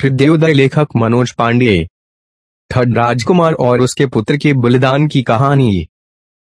हृदयोदय लेखक मनोज पांडे थर्ड राजकुमार और उसके पुत्र के बलिदान की कहानी।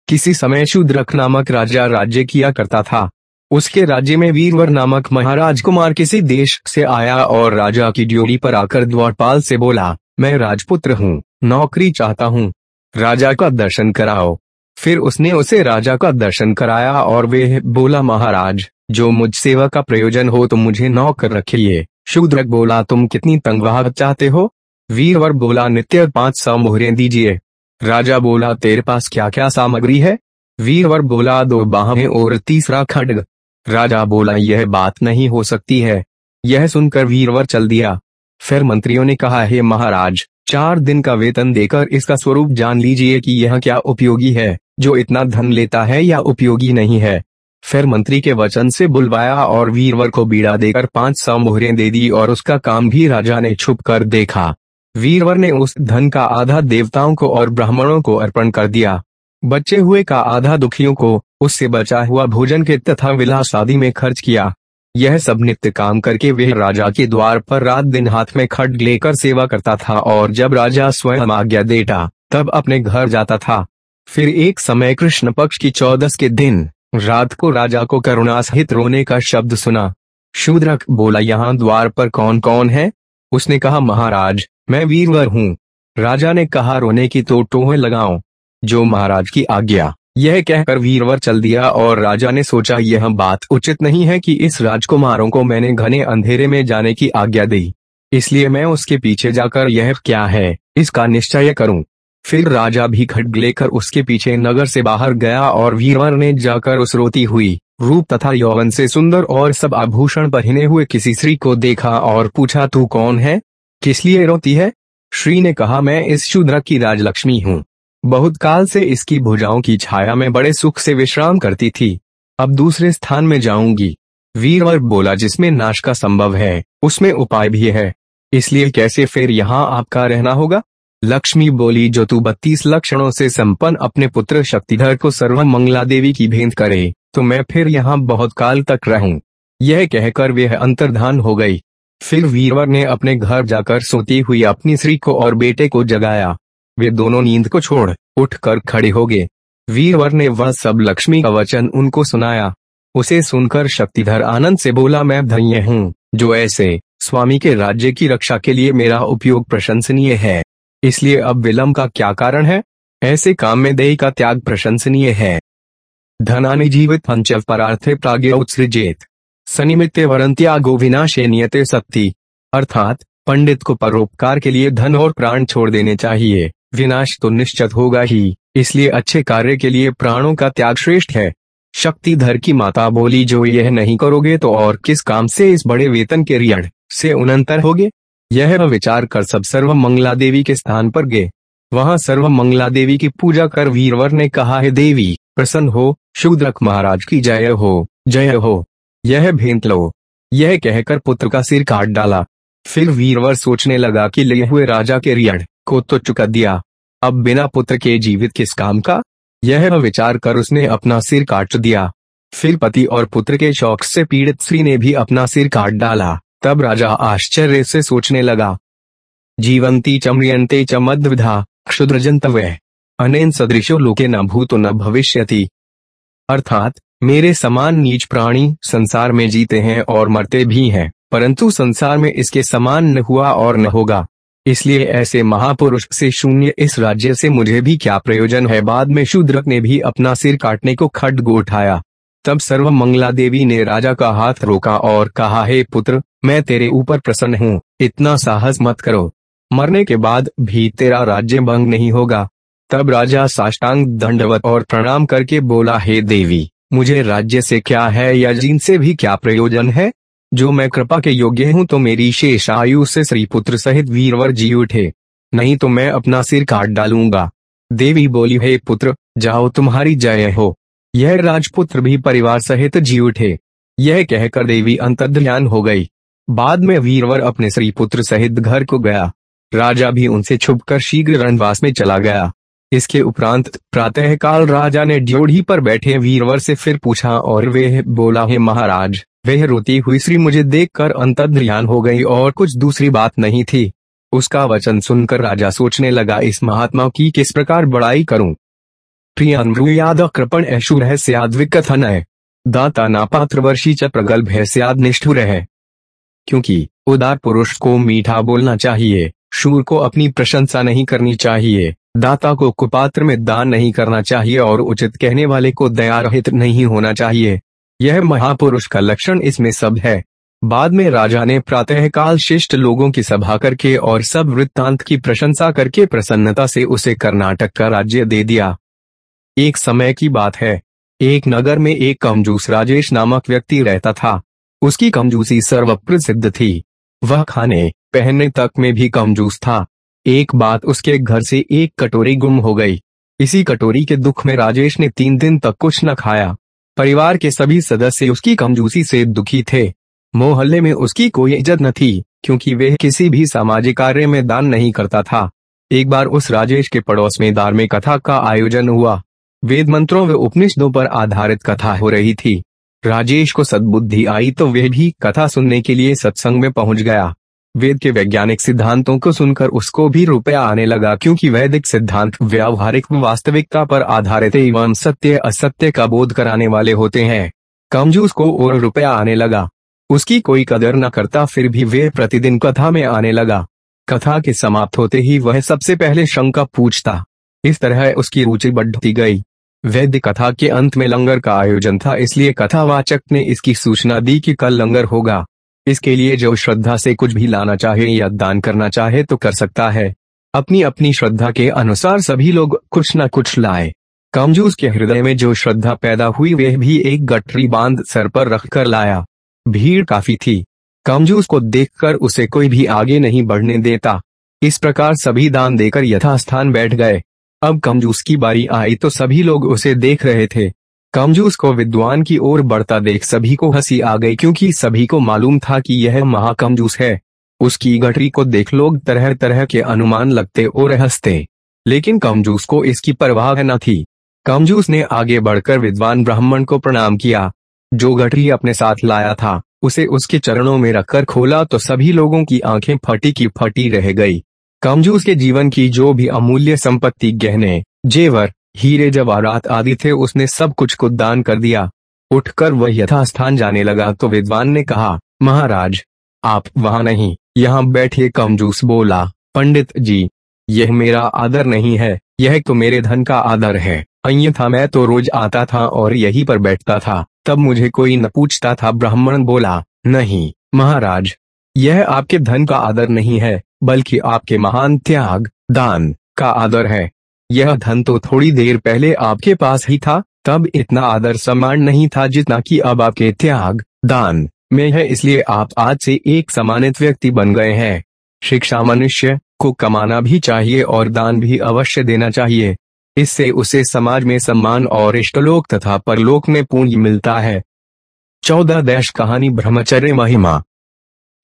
किसी समय शूद्रक नामक राजा राज्य किया करता था। उसके राज्य में वीरवर नामक महाराज कुमार किसी देश से आया और राजा की ड्योरी पर आकर द्वारपाल से बोला, मैं राजपुत्र हूँ, नौकरी चाहता हूँ। राजा का दर्शन कराओ। फिर उसने उसे राजा का दर्शन कराया और वे बोला, महाराज, जो मुझ सेवा का प्रयोजन हो तो मुझे नौकर रखिए। शूद्रक बोला, तुम कितनी तंगवाह चाहते हो? वीरवर बोला, नित्य पाँच सौ मोहरें दीजिए। राजा बोला, तेरे पास क्या क्या सामग्री है? वीरवर बोला, दो बाहें और तीसरा खड्ग। राजा बोला, यह बात नहीं हो सकती है। यह सुनकर वीरवर चल दिया। फिर मंत्रियों ने कहा, हे महाराज, चार दिन का वेतन देकर इसका स्वरूप जान लीजिए कि यह क्या उपयोगी है, जो इतना धन लेता है या उपयोगी नहीं है। फिर मंत्री के वचन से बुलवाया और वीरवर को बीड़ा देकर पाँच सौ मोहरें दे दी और उसका काम भी राजा ने छुप कर देखा। वीरवर ने उस धन का आधा देवताओं को और ब्राह्मणों को अर्पण कर दिया। बचे हुए का आधा दुखियों को उससे बचा हुआ भोजन के तथा विलास आदि में खर्च किया। यह सब नित्य काम करके वह राजा के द्वार पर रात दिन हाथ में खड लेकर सेवा करता था और जब राजा स्वयं आज्ञा देता, तब अपने घर जाता था। फिर एक समय कृष्ण पक्ष की चौदस के दिन रात को राजा को करुणा सहित रोने का शब्द सुना। शूद्रक बोला, यहाँ द्वार पर कौन कौन है? उसने कहा, महाराज, मैं वीरवर हूँ। राजा ने कहा, रोने की तो टोहे लगाओ जो महाराज की आज्ञा। यह कहकर वीरवर चल दिया, और राजा ने सोचा, यह बात उचित नहीं है कि इस राजकुमारों को मैंने घने अंधेरे में जाने की आज्ञा दी, इसलिए मैं उसके पीछे जाकर यह क्या है, इसका निश्चय करूँ। फिर राजा भी खड्ग लेकर उसके पीछे नगर से बाहर गया और वीरवर ने जाकर उस रोती हुई रूप तथा यौवन से सुंदर और सब आभूषण पहने हुए किसी स्त्री को देखा और पूछा, तू कौन है? किस लिए रोती है? श्री ने कहा, मैं इस शूद्रक की राजलक्ष्मी हूँ। बहुत काल से इसकी भुजाओं की छाया में बड़े सुख से विश्राम करती थी। अब दूसरे स्थान में जाऊँगी। वीरवर बोला, जिसमें नाश का संभव है, उसमें उपाय भी है। इसलिए कैसे फिर यहाँ आपका रहना होगा? लक्ष्मी बोली, जो तू बत्तीस लक्षणों से संपन्न अपने पुत्र शक्तिधर को सर्व मंगला देवी की भेंट करे तो मैं फिर यहाँ बहुत काल तक रहूँ। यह कहकर वह अंतर्धान हो गई। फिर वीरवर ने अपने घर जाकर सोती हुई अपनी स्त्री को और बेटे को जगाया। वे दोनों नींद को छोड़ उठकर खड़े हो गए। वीरवर ने वह सब लक्ष्मी का वचन उनको सुनाया। उसे सुनकर शक्तिधर आनंद से बोला, मैं धन्य हूँ, जो ऐसे स्वामी के राज्य की रक्षा के लिए मेरा उपयोग प्रशंसनीय है। इसलिए अब विलंब का क्या कारण है? ऐसे काम में देह का त्याग प्रशंसनीय है। धनानि जीवित पंच परार्थे प्राग्ञ उत्सृजेत। सनिमित्ते वरंत्यागो विनाशे नियते सत्ती। अर्थात, पंडित को परोपकार के लिए धन और प्राण छोड़ देने चाहिए। विनाश तो निश्चित होगा ही। इसलिए अच्छे कार्य के लिए प्राणों का त्याग श्रेष्ठ है। शक्तिधर की माता बोली, जो यह नहीं करोगे तो और किस काम से इस बड़े वेतन के ऋण से उनंतर होगे? यह विचार कर सब सर्व मंगला देवी के स्थान पर गए। वहाँ सर्व मंगला देवी की पूजा कर वीरवर ने कहा, है देवी, प्रसन्न हो, शुद्रक महाराज की जय हो जय हो। यह भेंट लो। यह कहकर पुत्र का सिर काट डाला। फिर वीरवर सोचने लगा कि ले हुए राजा के रियड को तो चुका दिया। अब बिना पुत्र के जीवित किस काम का? यह विचार कर उसने अपना सिर काट दिया। फिर पति और पुत्र के शौक से पीड़ित स्त्री ने भी अपना सिर काट डाला। तब राजा आश्चर्य से सोचने लगा। जीवंती चमरियंते च क्षुद्र क्षुद्रजंतव्य, अनेन सदृशो लोके न भूतो न भविष्यति। अर्थात, मेरे समान नीच प्राणी संसार में जीते हैं और मरते भी हैं, परंतु संसार में इसके समान न हुआ और न होगा। इसलिए ऐसे महापुरुष से शून्य इस राज्य से मुझे भी क्या प्रयोजन है? बाद में शूद्रक ने भी अपना सिर काटने को खड्ग उठाया तब सर्व मंगला देवी ने राजा का हाथ रोका और कहा, हे पुत्र मैं तेरे ऊपर प्रसन्न हूँ, इतना साहस मत करो। मरने के बाद भी तेरा राज्य भंग नहीं होगा। तब राजा साष्टांग दंडवत और प्रणाम करके बोला, हे देवी, मुझे राज्य से क्या है या जिन से भी क्या प्रयोजन है? जो मैं कृपा के योग्य हूँ तो मेरी शेष आयु से श्री पुत्र सहित वीरवर जी उठे। नहीं तो मैं अपना सिर काट डालूँगा। देवी बोली, हे पुत्र, जाओ, तुम्हारी जय हो। यह राजपुत्र भी परिवार सहित जी उठे। यह कहकर देवी अंतर्ध्यान हो गई। बाद में वीरवर अपने श्री पुत्र सहित घर को गया। राजा भी उनसे छुपकर शीघ्र रणवास में चला गया। इसके उपरांत प्रातः काल राजा ने ड्योढ़ी पर बैठे वीरवर से फिर पूछा और वे बोला, है महाराज, वह रोती हुई श्री मुझे देखकर अंतर्ध्यान हो गई और कुछ दूसरी बात नहीं थी। उसका वचन सुनकर राजा सोचने लगा, इस महात्मा की किस प्रकार बड़ाई करूँ? प्रियंद्रुयाद कृपण ऐशुर है विकथन है दाता नापात्र वर्षी च प्रगल्भ है निष्ठुर है। क्योंकि उदार पुरुष को मीठा बोलना चाहिए, शूर को अपनी प्रशंसा नहीं करनी चाहिए, दाता को कुपात्र में दान नहीं करना चाहिए और उचित कहने वाले को दया रहित नहीं होना चाहिए। यह महापुरुष का लक्षण इसमें सब है। बाद में राजा ने प्रातःकाल शिष्ट लोगों की सभा करके और सब वृत्तांत की प्रशंसा करके प्रसन्नता से उसे कर्नाटक का राज्य दे दिया। एक समय की बात है। एक नगर में एक कमजूस राजेश नामक व्यक्ति रहता था। उसकी कमजूसी सर्वप्रसिद्ध थी। वह खाने पहनने तक में भी कमजूस था। एक बात उसके घर से एक कटोरी गुम हो गई। इसी कटोरी के दुख में राजेश ने तीन दिन तक कुछ न खाया। परिवार के सभी सदस्य उसकी कमजूसी से दुखी थे। मोहल्ले में उसकी कोई इज़्ज़त न थी, क्योंकि वह किसी भी सामाजिक कार्य में दान नहीं करता था। एक बार उस राजेश के पड़ोस में धार्मिक कथा का आयोजन हुआ। वेद मंत्रों व उपनिषदों पर आधारित कथा हो रही थी। राजेश को सद्बुद्धि आई तो वह भी कथा सुनने के लिए सत्संग में पहुँच गया। वेद के वैज्ञानिक सिद्धांतों को सुनकर उसको भी रुपया आने लगा क्योंकि वैदिक सिद्धांत व्यावहारिक वास्तविकता पर आधारित एवं सत्य असत्य का बोध कराने वाले होते हैं। कमजूस को और रुपया आने लगा। उसकी कोई कदर न करता फिर भी वे प्रतिदिन कथा में आने लगा। कथा के समाप्त होते ही वह सबसे पहले शंका पूछता। इस तरह उसकी रुचि बढ़ती गई। वैद्य कथा के अंत में लंगर का आयोजन था, इसलिए कथावाचक ने इसकी सूचना दी कि कल लंगर होगा। इसके लिए जो श्रद्धा से कुछ भी लाना चाहे या दान करना चाहे तो कर सकता है। अपनी अपनी श्रद्धा के अनुसार सभी लोग कुछ न कुछ लाए। कमजूस के हृदय में जो श्रद्धा पैदा हुई, वह भी एक गठरी बाँध सर पर रखकर लाया। भीड़ काफ़ी थी। कमजूस को देखकर उसे कोई भी आगे नहीं बढ़ने देता। इस प्रकार सभी दान देकर यथास्थान बैठ गए। अब कमजूस की बारी आई तो सभी लोग उसे देख रहे थे। कमजूस को विद्वान की ओर बढ़ता देख सभी को हँसी आ गई क्योंकि सभी को मालूम था कि यह महाकमजूस है। उसकी गठरी को देख लोग तरह तरह के अनुमान लगते और हँसते। लेकिन कमजूस को इसकी परवाह न थी। कमजूस ने आगे बढ़कर विद्वान ब्राह्मण को प्रणाम किया। जो गठरी अपने साथ लाया था, उसे उसके चरणों में रखकर खोला तो सभी लोगों की आँखें फटी की फटी रह गई। कमजूस के जीवन की जो भी अमूल्य संपत्ति, गहने, जेवर, हीरे, जवाहरात आदि थे, उसने सब कुछ को दान कर दिया। उठकर वह यथास्थान जाने लगा तो विद्वान ने कहा, महाराज, आप वहाँ नहीं, यहाँ बैठिए कमजूस बोला। पंडित जी, यह मेरा आदर नहीं है, यह तो मेरे धन का आदर है। अन्यथा मैं तो रोज आता था और यहीं पर बैठता था, तब मुझे कोई न पूछता था, ब्राह्मण बोला। नहीं, महाराज, यह आपके धन का आदर नहीं है बल्कि आपके महान त्याग, दान का आदर है। यह धन तो थोड़ी देर पहले आपके पास ही था, तब इतना आदर सम्मान नहीं था जितना कि अब आपके त्याग, दान में है, इसलिए आप आज से एक सम्मानित व्यक्ति बन गए हैं। शिक्षा मनुष्य को कमाना भी चाहिए और दान भी अवश्य देना चाहिए। इससे उसे समाज में सम्मान और इष्टलोक तथा परलोक में पूंजी मिलता है। चौदह देश कहानी ब्रह्मचर्य महिमा।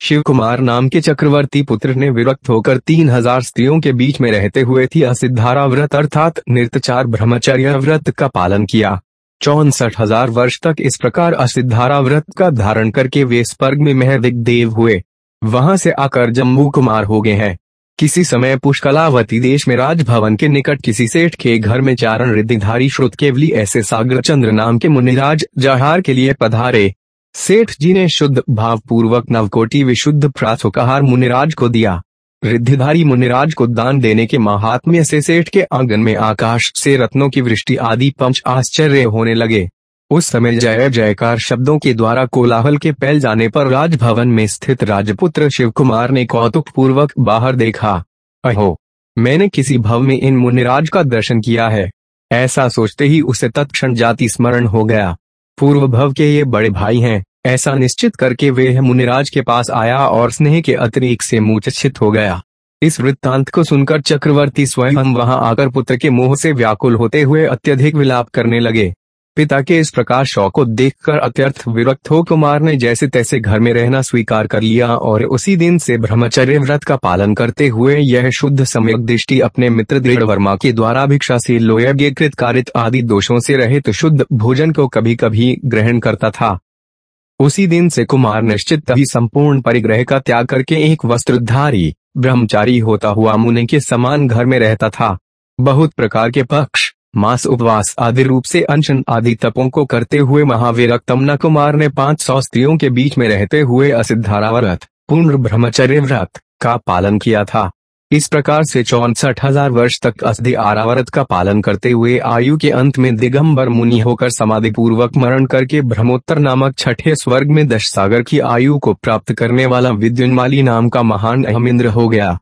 शिव कुमार नाम के चक्रवर्ती पुत्र ने विरक्त होकर तीन हज़ार स्त्रियों के बीच में रहते हुए थी असिद्धारा व्रत अर्थात नृत्यचार ब्रह्मचर्य व्रत का पालन किया। चौसठ हज़ार वर्ष तक इस प्रकार असिद्धारा व्रत का धारण करके वे स्वर्ग में महदिक देव हुए। वहाँ से आकर जम्मू कुमार हो गए हैं। किसी समय पुष्कलावती देश में राजभवन के निकट किसी सेठ के घर में चारण रिद्धिधारी श्रुत केवली ऐसे सागर चंद्र नाम के मुनिराज जहार के लिए पधारे। सेठ जी ने शुद्ध भाव पूर्वक नवकोटि विशुद्ध प्राथोकहार मुनिराज को दिया। रिद्धिधारी मुनिराज को दान देने के महात्म्य से सेठ के आँगन में आकाश से रत्नों की वृष्टि आदि पंच आश्चर्य होने लगे। उस समय जय जयकार शब्दों के द्वारा कोलाहल के पैल जाने पर राजभवन में स्थित राजपुत्र शिव कुमार ने कौतुक पूर्वक बाहर देखा। अहो, मैंने किसी भव में इन मुनिराज का दर्शन किया है। ऐसा सोचते ही उसे तत्क्षण जाति स्मरण हो गया। पूर्व भव के ये बड़े भाई हैं, ऐसा निश्चित करके वे मुनिराज के पास आया और स्नेह के अतिरिक्त से मूर्छित हो गया। इस वृत्तांत को सुनकर चक्रवर्ती स्वयं वहाँ आकर पुत्र के मोह से व्याकुल होते हुए अत्यधिक विलाप करने लगे। पिता के इस प्रकार शौक को देखकर अत्यर्थ विरक्त हो कुमार ने जैसे तैसे घर में रहना स्वीकार कर लिया और उसी दिन से ब्रह्मचर्य व्रत का पालन करते हुए यह शुद्ध सम्यक दृष्टि अपने मित्र दृढ़ वर्मा के द्वारा भिक्षा से लोयज्ञ कारित आदि दोषों से रहित शुद्ध भोजन को कभी कभी ग्रहण करता था। उसी दिन से कुमार निश्चित ही संपूर्ण परिग्रह का त्याग करके एक वस्त्रधारी, ब्रह्मचारी होता हुआ मुनि के समान घर में रहता था। बहुत प्रकार के पक्ष मास उपवास आदि रूप से अनशन आदि तपों को करते हुए महावीर तमना कुमार ने पाँच सौ स्त्रियों के बीच में रहते हुए असिद्धारा व्रत पूर्ण ब्रह्मचर्य व्रत का पालन किया था। इस प्रकार से चौसठ हज़ार वर्ष तक असधि आरावरत का पालन करते हुए आयु के अंत में दिगंबर मुनि होकर समाधि पूर्वक मरण करके ब्रह्मोत्तर नामक छठे स्वर्ग में दश सागर की आयु को प्राप्त करने वाला विद्युन्माली नाम का महान अहमिंद्र हो गया।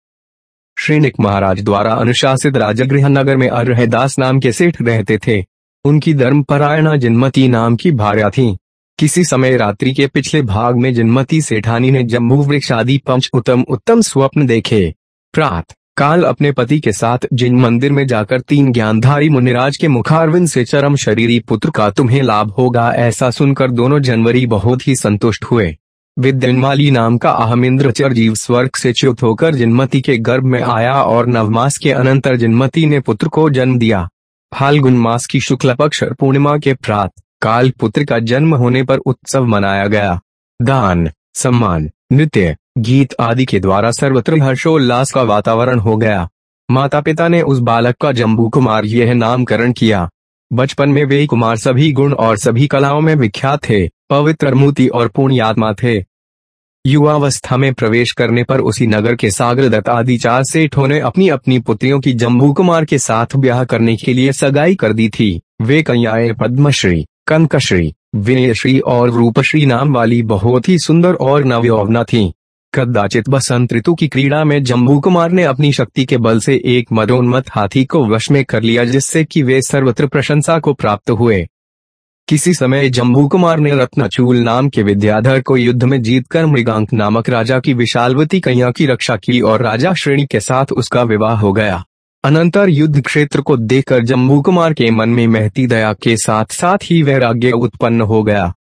श्रीनिक महाराज द्वारा अनुशासित राजगृह नगर में अरहदास नाम के सेठ रहते थे। उनकी धर्मपरायणा जिनमती नाम की भार्या थी। किसी समय रात्रि के पिछले भाग में जिनमती सेठानी ने जम्बू वृक्ष आदि पंच उत्तम उत्तम स्वप्न देखे। प्रात काल अपने पति के साथ जिन मंदिर में जाकर तीन ज्ञानधारी मुनिराज के मुखारविंद से चरम शरीरी पुत्र का तुम्हें लाभ होगा ऐसा सुनकर दोनों जनवरी बहुत ही संतुष्ट हुए। विद्यमाली नाम का अहमिंद्र चरजीव स्वर्ग से च्युत होकर जिनमती के गर्भ में आया और नवमास के अनंतर जिनमती ने पुत्र को जन्म दिया। फाल्गुन मास की शुक्ल पक्ष पूर्णिमा के प्रात काल पुत्र का जन्म होने पर उत्सव मनाया गया। दान, सम्मान, नृत्य, गीत आदि के द्वारा सर्वत्र हर्षोल्लास का वातावरण हो गया। माता पिता ने उस बालक का जम्बू कुमार यह नामकरण किया। बचपन में वे कुमार सभी गुण और सभी कलाओं में विख्यात थे। पवित्र मूर्ति और पुण्यात्मा थे। युवावस्था में प्रवेश करने पर उसी नगर के सागर दत्त आदि चार सेठों ने अपनी अपनी पुत्रियों की जम्बू कुमार के साथ ब्याह करने के लिए सगाई कर दी थी। वे कन्याएँ पद्मश्री, कनकश्री, विनयश्री और रूपश्री नाम वाली बहुत ही सुंदर और नवयौवना थी। कदाचित बसंत ऋतु की क्रीड़ा में जम्बू कुमार ने अपनी शक्ति के बल से एक मदोन्मत हाथी को वश में कर लिया जिससे कि वे सर्वत्र प्रशंसा को प्राप्त हुए। किसी समय जम्बू कुमार ने रत्नाचूल नाम के विद्याधर को युद्ध में जीतकर मृगांक नामक राजा की विशालवती कन्या की रक्षा की और राजा श्रेणी के साथ उसका विवाह हो गया। अनंतर युद्ध क्षेत्र को देखकर जम्बू कुमार के मन में महती दया के साथ साथ ही वैराग्य उत्पन्न हो गया।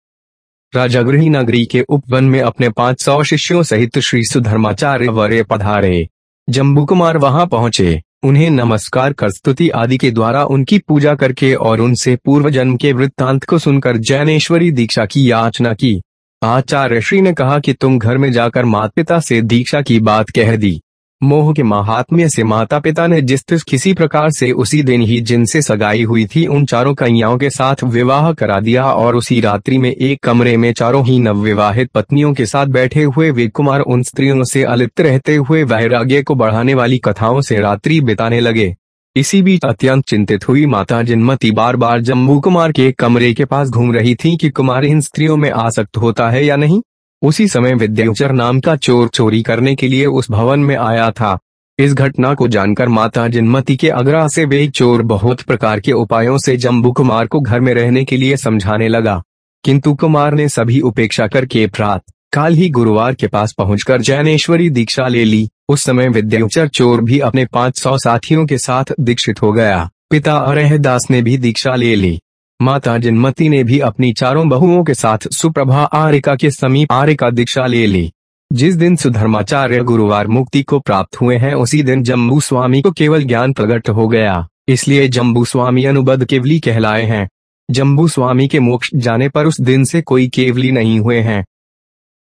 राजागृही नगरी के उपवन में अपने पाँच सौ शिष्यों सहित श्री सुधर्माचार्य वरे पधारे। जम्बू कुमार वहाँ पहुँचे। उन्हें नमस्कार कर स्तुति आदि के द्वारा उनकी पूजा करके और उनसे पूर्व जन्म के वृत्तांत को सुनकर जैनेश्वरी दीक्षा की याचना की। आचार्य श्री ने कहा कि तुम घर में जाकर माता पिता से दीक्षा की बात कह दी। मोह के महात्म्य से माता पिता ने जिस किसी प्रकार से उसी दिन ही जिनसे सगाई हुई थी, उन चारों कन्याओं के साथ विवाह करा दिया और उसी रात्रि में एक कमरे में चारों ही नवविवाहित पत्नियों के साथ बैठे हुए वे कुमार उन स्त्रियों से अलिप्त रहते हुए वैराग्य को बढ़ाने वाली कथाओं से रात्रि बिताने लगे। इसी बीच अत्यंत चिंतित हुई माता जिनमती बार बार जम्मू कुमार के कमरे के पास घूम रही थी कि कुमार इन स्त्रियों में आसक्त होता है या नहीं। उसी समय विद्याचर नाम का चोर चोरी करने के लिए उस भवन में आया था। इस घटना को जानकर माता जिनमती के आग्रह से वे चोर बहुत प्रकार के उपायों से जम्बू कुमार को घर में रहने के लिए समझाने लगा। किंतु कुमार ने सभी उपेक्षा करके प्रात काल ही गुरुवार के पास पहुंचकर जैनेश्वरी दीक्षा ले ली। उस समय विद्याचर चोर भी अपने पाँच सौ साथियों के साथ दीक्षित हो गया। पिता अरहदास ने भी दीक्षा ले ली। माता जिनमती ने भी अपनी चारों बहुओं के साथ सुप्रभा आरिका के समीप आरिका दीक्षा ले ली। जिस दिन सुधर्माचार्य गुरुवार मुक्ति को प्राप्त हुए हैं, उसी दिन जम्बू स्वामी को केवल ज्ञान प्रकट हो गया। इसलिए जम्बू स्वामी अनुबद्ध केवली कहलाए हैं। जम्बू स्वामी के मोक्ष जाने पर उस दिन से कोई केवली नहीं हुए हैं।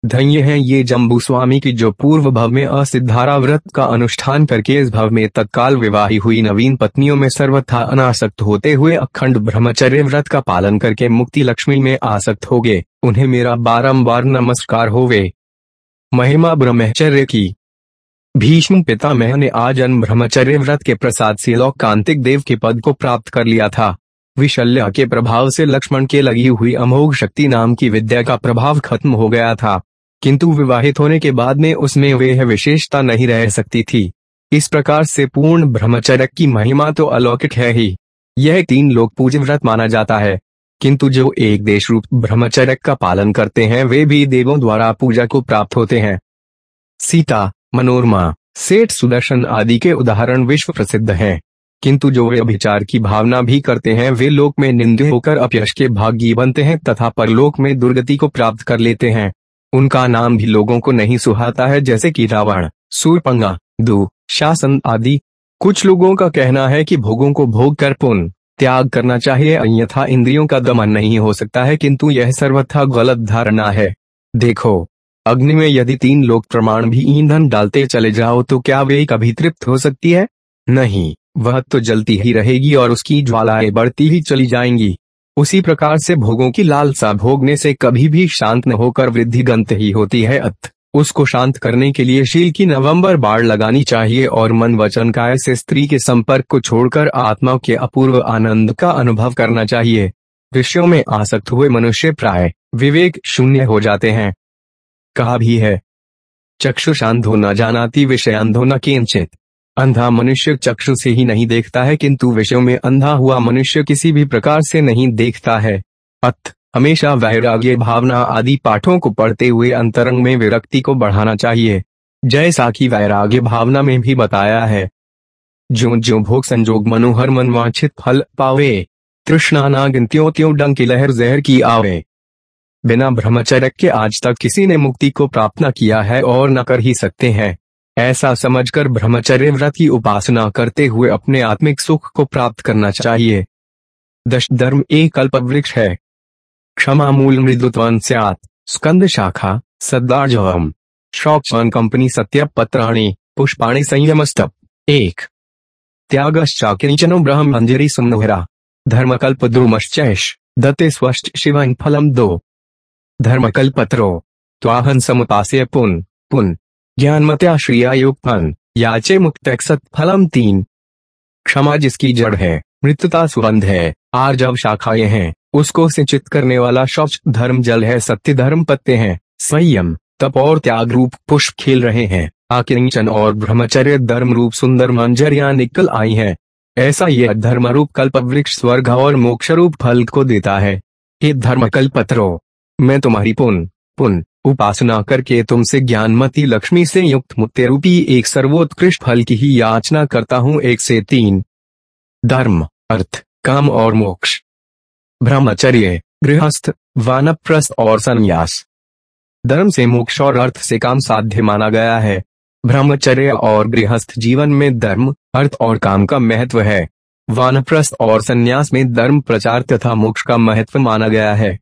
धन्य है ये जम्बू स्वामी की जो पूर्व भव में असिद्धारा व्रत का अनुष्ठान करके इस भव में तत्काल विवाही हुई नवीन पत्नियों में सर्वथा अनासक्त होते हुए अखंड ब्रह्मचर्य व्रत का पालन करके मुक्ति लक्ष्मी में आसक्त हो गए। उन्हें मेरा बारंबार नमस्कार होवे। महिमा ब्रह्मचर्य की। भीष्म पिता मह ने आज अन ब्रह्मचर्य व्रत के प्रसाद से लौकांतिक देव के पद को प्राप्त कर लिया था। विशल्य के प्रभाव से लक्ष्मण के लगी हुई अमोघ शक्ति नाम की विद्या का प्रभाव खत्म हो गया था। किंतु विवाहित होने के बाद में उसमें वह विशेषता नहीं रह सकती थी। इस प्रकार से पूर्ण ब्रह्मचर्य की महिमा तो अलौकिक है ही। यह तीन लोग पूज व्रत माना जाता है। किंतु जो एक देश रूप ब्रह्मचर्य का पालन करते हैं, वे भी देवों द्वारा पूजा को प्राप्त होते हैं। सीता, मनोरमा, सेठ सुदर्शन आदि के उदाहरण विश्व प्रसिद्ध हैं। किंतु जो वे अभिचार की भावना भी करते हैं, वे लोक में निंदे होकर अपयश के भागी बनते हैं तथा परलोक में दुर्गति को प्राप्त कर लेते हैं। उनका नाम भी लोगों को नहीं सुहाता है, जैसे कि रावण, सूरपंगा, दु, शासन आदि। कुछ लोगों का कहना है कि भोगों को भोग कर पुण्य त्याग करना चाहिए, अन्यथा इंद्रियों का दमन नहीं हो सकता है, किंतु यह सर्वथा गलत धारणा है। देखो, अग्नि में यदि तीन लोग प्रमाण भी ईंधन डालते चले जाओ तो क्या वे कभी तृप्त हो सकती है? नहीं, वह तो जलती ही रहेगी और उसकी ज्वालाएँ बढ़ती ही चली जाएँगी। उसी प्रकार से भोगों की लालसा भोगने से कभी भी शांत न होकर वृद्धि गंत ही होती है अत। उसको शांत करने के लिए शील की नवंबर बाढ़ लगानी चाहिए और मन वचन काय से स्त्री के संपर्क को छोड़कर आत्मा के अपूर्व आनंद का अनुभव करना चाहिए। विषयों में आसक्त हुए मनुष्य प्राय विवेक शून्य हो जाते हैं। कहा भी है। चक्षुषांधो न जानाती विषयांधो न किंचित। अंधा मनुष्य चक्षु से ही नहीं देखता है, किंतु विषयों में अंधा हुआ मनुष्य किसी भी प्रकार से नहीं देखता है। अत हमेशा वैराग्य भावना आदि पाठों को पढ़ते हुए अंतरंग में विरक्ति को बढ़ाना चाहिए। जैसा कि वैराग्य भावना में भी बताया है। जो जो भोग संजोग मनोहर मनवांछित फल पावे तृष्णा ना गिनतियों त्यों डंक की लहर जहर की आवे। बिना ब्रह्मचर्य के आज तक किसी ने मुक्ति को प्राप्त न किया है और न कर ही सकते हैं। ऐसा समझकर ब्रह्मचर्य व्रत की उपासना करते हुए अपने आत्मिक सुख को प्राप्त करना चाहिए। दश धर्म एक कल्प वृक्ष है। क्षमा मूल मृदुत्वन स्कंद शाखा, सदार्जवम। शौक कंपनी सत्य पत्राणी पुष्पाणी संयमस्तप। एक। त्यागश्चाकिंचनो ब्रह्म अंजरी सुमनुहरा। धर्मकल्प द्रुमश्चैश दत्ते स्वष्ट शिवन फलम दो। धर्मकल्पत्रो। त्वाहन समुपास्य पुन पुन। ज्ञानमत्या श्रिया फल याचे मुक्त फलम तीन क्षमा जिसकी जड़ है मृतता सुगंध है आर्जव शाखाएँ हैं, उसको सिंचित करने वाला शौच धर्म जल है, सत्य धर्म पत्ते हैं, संयम, तप और त्याग रूप पुष्प खेल रहे हैं, आकिंचन और ब्रह्मचर्य धर्म रूप सुंदर मंजरिया निकल आई है। ऐसा यह धर्म रूप कल्प वृक्ष, स्वर्ग और मोक्ष रूप फल को देता है। हे धर्म कल्पत्रो मैं तुम्हारी पुन पुन उपासना करके तुमसे ज्ञानमती लक्ष्मी से युक्त मुत्य रूपी एक सर्वोत्कृष्ट फल की ही याचना करता हूँ, एक से तीन। धर्म, अर्थ, काम और मोक्ष। ब्रह्मचर्य, गृहस्थ, वानप्रस्थ और संन्यास। धर्म से मोक्ष और अर्थ से काम साध्य माना गया है। ब्रह्मचर्य और गृहस्थ जीवन में धर्म, अर्थ और काम का महत्व है। वानप्रस्थ और संन्यास में धर्म प्रचार तथा मोक्ष का महत्व माना गया है।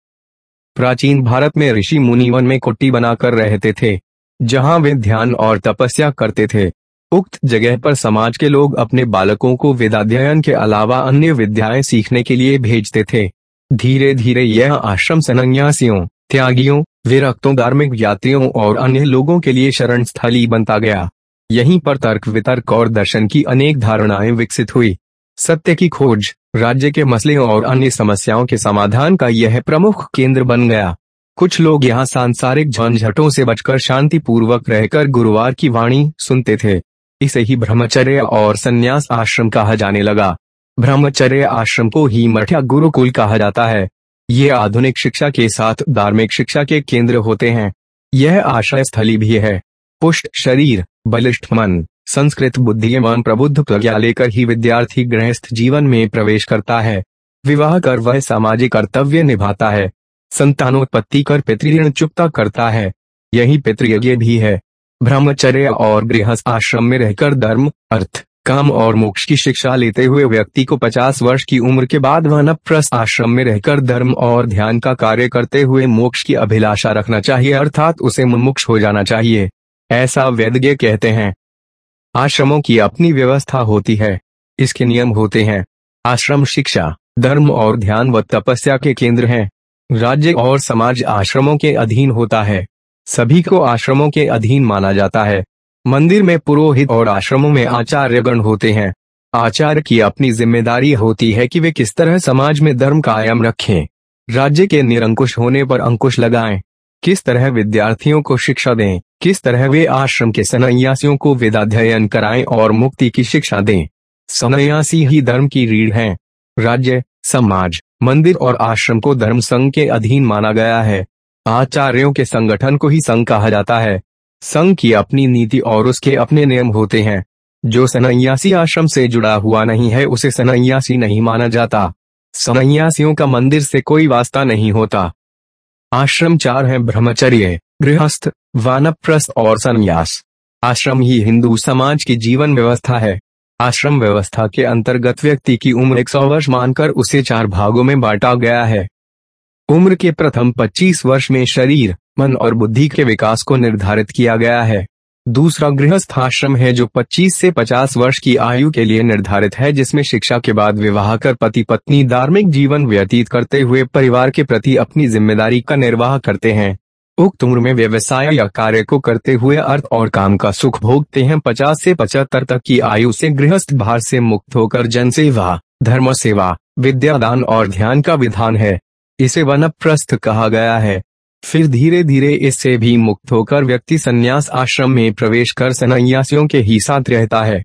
प्राचीन भारत में ऋषि मुनि वन में कुट्टी बनाकर रहते थे, जहाँ वे ध्यान और तपस्या करते थे। उक्त जगह पर समाज के लोग अपने बालकों को वेदाध्ययन के अलावा अन्य विद्याएँ सीखने के लिए भेजते थे। धीरे धीरे यह आश्रम सन्यासियों, त्यागियों, विरक्तों, धार्मिक यात्रियों और अन्य लोगों के लिए शरण स्थली बनता गया। यहीं पर तर्क वितर्क और दर्शन की अनेक धारणाएँ विकसित हुई। सत्य की खोज राज्य के मसले और अन्य समस्याओं के समाधान का यह प्रमुख केंद्र बन गया। कुछ लोग यहाँ सांसारिक झंझटों से बचकर शांति पूर्वक रहकर गुरुवार की वाणी सुनते थे। इसे ही ब्रह्मचर्य और संन्यास आश्रम कहा जाने लगा। ब्रह्मचर्य आश्रम को ही मठ्या गुरुकुल कहा जाता है। ये आधुनिक शिक्षा के साथ धार्मिक शिक्षा के केंद्र होते हैं। यह आश्रय स्थली भी है। पुष्ट शरीर, बलिष्ठ मन। संस्कृत बुद्धिमान प्रबुद्ध प्रज्ञा लेकर ही विद्यार्थी गृहस्थ जीवन में प्रवेश करता है। विवाह कर वह सामाजिक कर्तव्य निभाता है। संतानोत्पत्ति कर पितृण चुपता करता है। यही पितृयज्ञ भी है। ब्रह्मचर्य और गृहस्थ आश्रम में रहकर धर्म, अर्थ, काम और मोक्ष की शिक्षा लेते हुए व्यक्ति को 50 वर्ष की उम्र के बाद वानप्रस्थ आश्रम में रहकर धर्म और ध्यान का कार्य करते हुए मोक्ष की अभिलाषा रखना चाहिए अर्थात उसे मुमुक्ष हो जाना चाहिए। ऐसा वैद्य कहते हैं। आश्रमों की अपनी व्यवस्था होती है। इसके नियम होते हैं। आश्रम शिक्षा, धर्म और ध्यान व तपस्या के केंद्र हैं। राज्य और समाज आश्रमों के अधीन होता है। सभी को आश्रमों के अधीन माना जाता है। मंदिर में पुरोहित और आश्रमों में आचार्यगण होते हैं। आचार्य की अपनी ज़िम्मेदारी होती है कि वे किस तरह समाज में धर्म कायम रखें। राज्य के निरंकुश होने पर अंकुश लगाएँ। किस तरह विद्यार्थियों को शिक्षा दें, किस तरह वे आश्रम के सन्यासियों को वेदाध्ययन कराएँ और मुक्ति की शिक्षा दें। सन्यासी ही धर्म की रीढ़ हैं। राज्य, समाज, मंदिर और आश्रम को धर्म संघ के अधीन माना गया है। आचार्यों के संगठन को ही संघ कहा जाता है। संघ की अपनी नीति और उसके अपने नियम होते हैं। जो सन्यासी आश्रम से जुड़ा हुआ नहीं है, उसे सन्यासी नहीं माना जाता। सन्यासियों का मंदिर से कोई वास्ता नहीं होता। आश्रम चार हैं, ब्रह्मचर्य, गृहस्थ, वानप्रस्थ और संन्यास। आश्रम ही हिंदू समाज की जीवन व्यवस्था है। आश्रम व्यवस्था के अंतर्गत व्यक्ति की उम्र 100 वर्ष मानकर उसे चार भागों में बांटा गया है। उम्र के प्रथम 25 वर्ष में शरीर, मन और बुद्धि के विकास को निर्धारित किया गया है। दूसरा गृहस्थ आश्रम है जो 25 से 50 वर्ष की आयु के लिए निर्धारित है, जिसमें शिक्षा के बाद विवाह कर पति पत्नी धार्मिक जीवन व्यतीत करते हुए परिवार के प्रति अपनी ज़िम्मेदारी का निर्वाह करते हैं। उक्त उम्र में व्यवसाय या कार्य को करते हुए अर्थ और काम का सुख भोगते हैं। पचास से पचहत्तर तक की आयु से गृहस्थ भार से मुक्त होकर जन सेवा धर्म सेवा, विद्यादान और ध्यान का विधान है। इसे वनप्रस्थ कहा गया है। फिर धीरे धीरे इससे भी मुक्त होकर व्यक्ति संन्यास आश्रम में प्रवेश कर सन्यासियों के ही साथ रहता है।